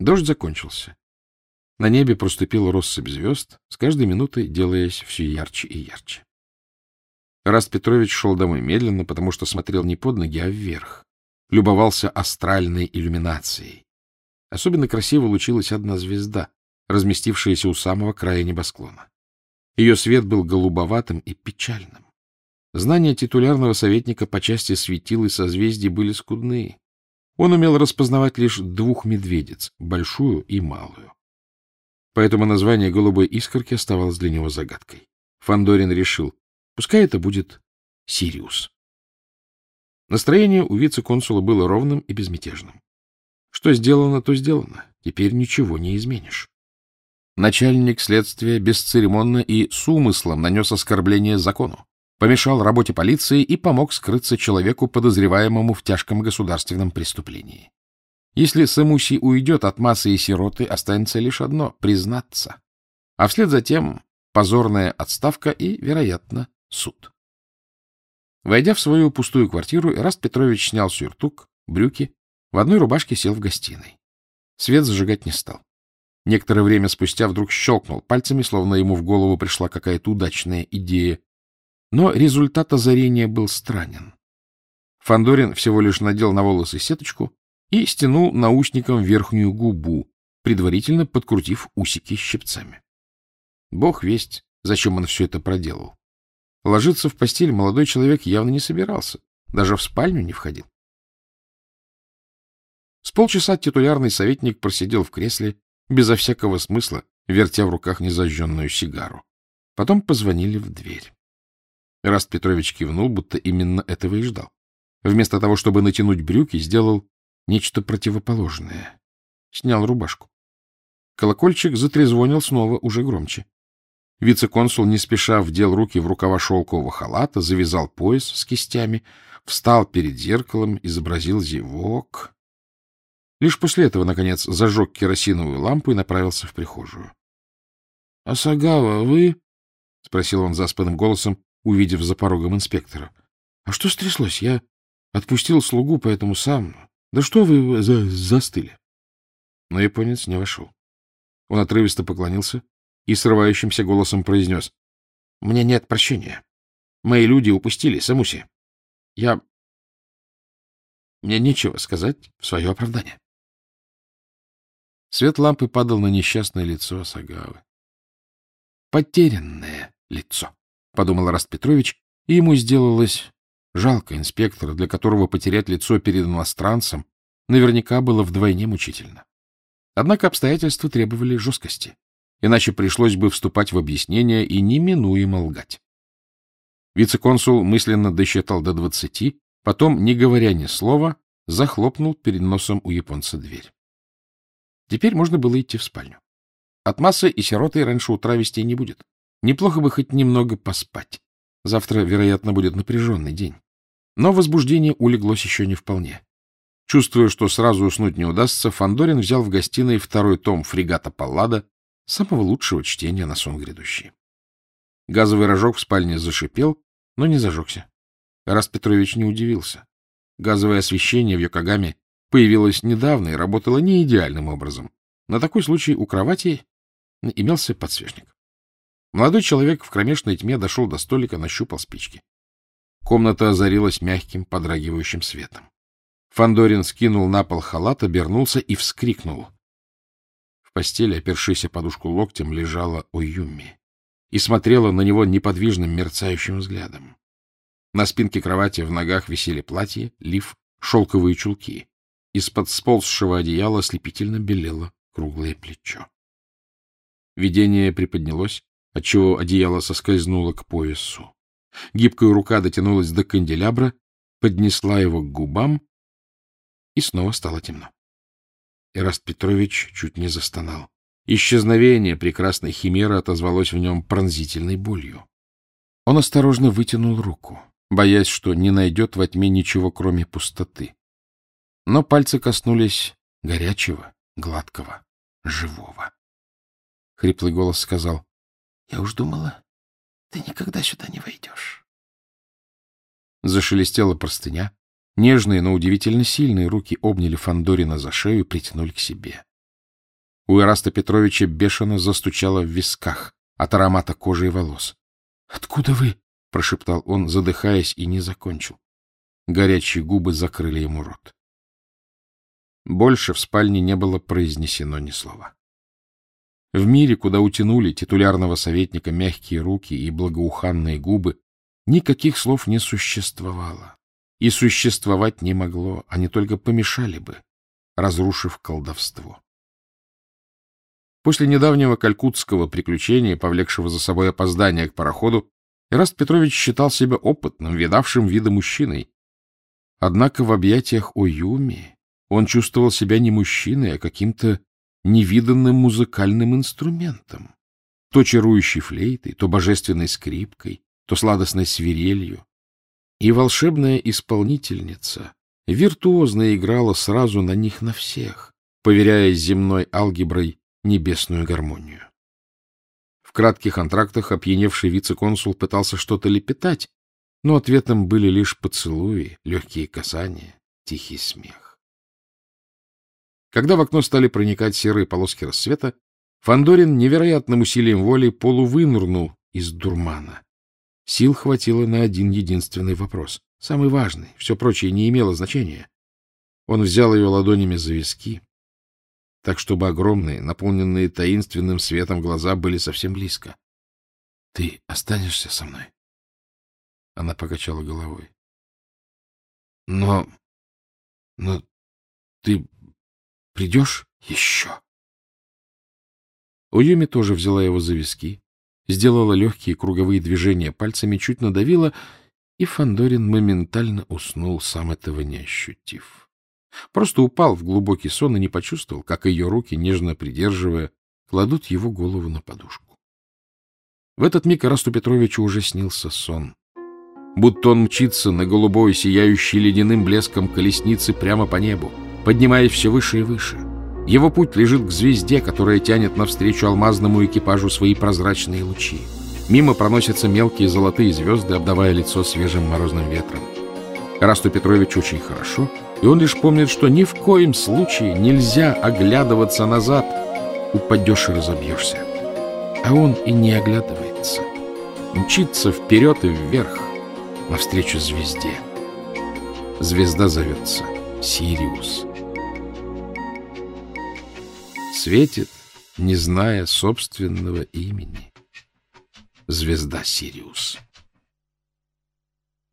Дождь закончился. На небе проступила россыпь звезд, с каждой минутой делаясь все ярче и ярче. Раст Петрович шел домой медленно, потому что смотрел не под ноги, а вверх. Любовался астральной иллюминацией. Особенно красиво лучилась одна звезда, разместившаяся у самого края небосклона. Ее свет был голубоватым и печальным. Знания титулярного советника по части светил и созвездий были скудные. Он умел распознавать лишь двух медведиц, большую и малую. Поэтому название голубой искорки оставалось для него загадкой. Фандорин решил, пускай это будет Сириус. Настроение у вице-консула было ровным и безмятежным. Что сделано, то сделано. Теперь ничего не изменишь. Начальник следствия бесцеремонно и с умыслом нанес оскорбление закону, помешал работе полиции и помог скрыться человеку, подозреваемому в тяжком государственном преступлении. Если Самуси уйдет от массы и сироты, останется лишь одно — признаться. А вслед за тем позорная отставка и, вероятно, суд. Войдя в свою пустую квартиру, Эраст Петрович снял сюртук, брюки, в одной рубашке сел в гостиной. Свет зажигать не стал. Некоторое время спустя вдруг щелкнул пальцами, словно ему в голову пришла какая-то удачная идея. Но результат озарения был странен. Фандорин всего лишь надел на волосы сеточку и стянул наушником верхнюю губу, предварительно подкрутив усики щипцами. Бог весть, зачем он все это проделал. Ложиться в постель молодой человек явно не собирался, даже в спальню не входил. С полчаса титулярный советник просидел в кресле, безо всякого смысла, вертя в руках незажженную сигару. Потом позвонили в дверь. Раст Петрович кивнул, будто именно этого и ждал. Вместо того, чтобы натянуть брюки, сделал нечто противоположное. Снял рубашку. Колокольчик затрезвонил снова уже громче. Вице-консул, не спеша, вдел руки в рукава шелкового халата, завязал пояс с кистями, встал перед зеркалом, изобразил зевок. Лишь после этого, наконец, зажег керосиновую лампу и направился в прихожую. — Асагава, вы? — спросил он заспанным голосом, увидев за порогом инспектора. — А что стряслось? Я отпустил слугу, поэтому сам... Да что вы за... застыли? Но японец не вошел. Он отрывисто поклонился и срывающимся голосом произнес. — Мне нет прощения. Мои люди упустили Самуси. Я... Мне нечего сказать в свое оправдание. Свет лампы падал на несчастное лицо Сагавы. «Потерянное лицо», — подумал Раст Петрович, и ему сделалось жалко инспектора, для которого потерять лицо перед иностранцем наверняка было вдвойне мучительно. Однако обстоятельства требовали жесткости, иначе пришлось бы вступать в объяснение и неминуемо лгать. Вице-консул мысленно досчитал до двадцати, потом, не говоря ни слова, захлопнул перед носом у японца дверь. Теперь можно было идти в спальню. От массы и сироты раньше утра вестей не будет. Неплохо бы хоть немного поспать. Завтра, вероятно, будет напряженный день. Но возбуждение улеглось еще не вполне. Чувствуя, что сразу уснуть не удастся, Фандорин взял в гостиной второй том фрегата Паллада, самого лучшего чтения на сон грядущий. Газовый рожок в спальне зашипел, но не зажегся. Раз Петрович не удивился. Газовое освещение в Йокогаме появилась недавно и работала не идеальным образом. На такой случай у кровати имелся подсвечник. Молодой человек в кромешной тьме дошел до столика, нащупал спички. Комната озарилась мягким, подрагивающим светом. Фандорин скинул на пол халат, обернулся и вскрикнул. В постели, опершись подушку локтем, лежала Оюми и смотрела на него неподвижным мерцающим взглядом. На спинке кровати в ногах висели платье, лиф, шелковые чулки. Из-под сползшего одеяла ослепительно белело круглое плечо. Видение приподнялось, отчего одеяло соскользнуло к поясу. Гибкая рука дотянулась до канделябра, поднесла его к губам, и снова стало темно. Эраст Петрович чуть не застонал. Исчезновение прекрасной химеры отозвалось в нем пронзительной болью. Он осторожно вытянул руку, боясь, что не найдет во тьме ничего, кроме пустоты. Но пальцы коснулись горячего, гладкого, живого. Хриплый голос сказал, — Я уж думала, ты никогда сюда не войдешь. Зашелестела простыня. Нежные, но удивительно сильные руки обняли Фандорина за шею и притянули к себе. У Ираста Петровича бешено застучало в висках от аромата кожи и волос. — Откуда вы? — прошептал он, задыхаясь, и не закончил. Горячие губы закрыли ему рот. Больше в спальне не было произнесено ни слова. В мире, куда утянули титулярного советника мягкие руки и благоуханные губы, никаких слов не существовало. И существовать не могло, они только помешали бы, разрушив колдовство. После недавнего калькутского приключения, повлекшего за собой опоздание к пароходу, Ираст Петрович считал себя опытным, видавшим вида мужчиной. Однако в объятиях Оюми он чувствовал себя не мужчиной, а каким-то невиданным музыкальным инструментом. То чарующей флейтой, то божественной скрипкой, то сладостной свирелью. И волшебная исполнительница виртуозно играла сразу на них на всех, поверяя земной алгеброй небесную гармонию. В кратких антрактах опьяневший вице-консул пытался что-то лепетать, но ответом были лишь поцелуи, легкие касания, тихий смех. Когда в окно стали проникать серые полоски рассвета, Фандорин невероятным усилием воли полувынырнул из дурмана. Сил хватило на один единственный вопрос, самый важный, все прочее не имело значения. Он взял ее ладонями за виски, так чтобы огромные, наполненные таинственным светом глаза были совсем близко. — Ты останешься со мной? Она покачала головой. — Но... но ты придешь еще? Уюми тоже взяла его за виски, сделала легкие круговые движения пальцами, чуть надавила, и Фандорин моментально уснул, сам этого не ощутив. Просто упал в глубокий сон и не почувствовал, как ее руки, нежно придерживая, кладут его голову на подушку. В этот миг Расту Петровичу уже снился сон. Будто он мчится на голубой, сияющий ледяным блеском колесницы прямо по небу, поднимаясь все выше и выше. Его путь лежит к звезде, которая тянет навстречу алмазному экипажу свои прозрачные лучи. Мимо проносятся мелкие золотые звезды, обдавая лицо свежим морозным ветром. Расту Петрович очень хорошо, и он лишь помнит, что ни в коем случае нельзя оглядываться назад. Упадешь и разобьешься. А он и не оглядывается. Мчится вперед и вверх, навстречу звезде. Звезда зовется Сириус. Светит, не зная собственного имени. Звезда Сириус.